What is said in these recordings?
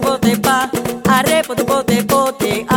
Pote bote pa, arre pote pote pote.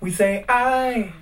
We say I.